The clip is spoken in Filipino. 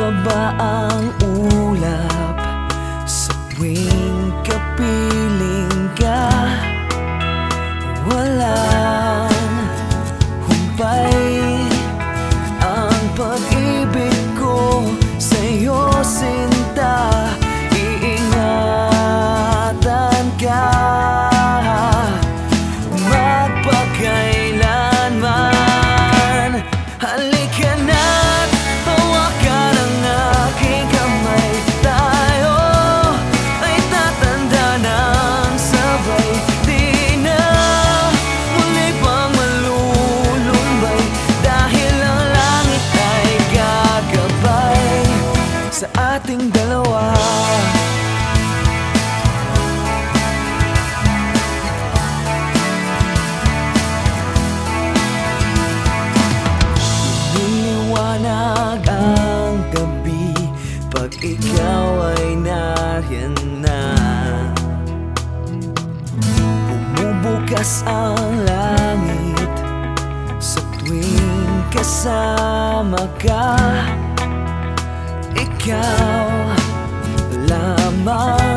Bumababa ang ulap sa wind Bukas ang langit Sa tuwing kasama ka Ikaw lamang.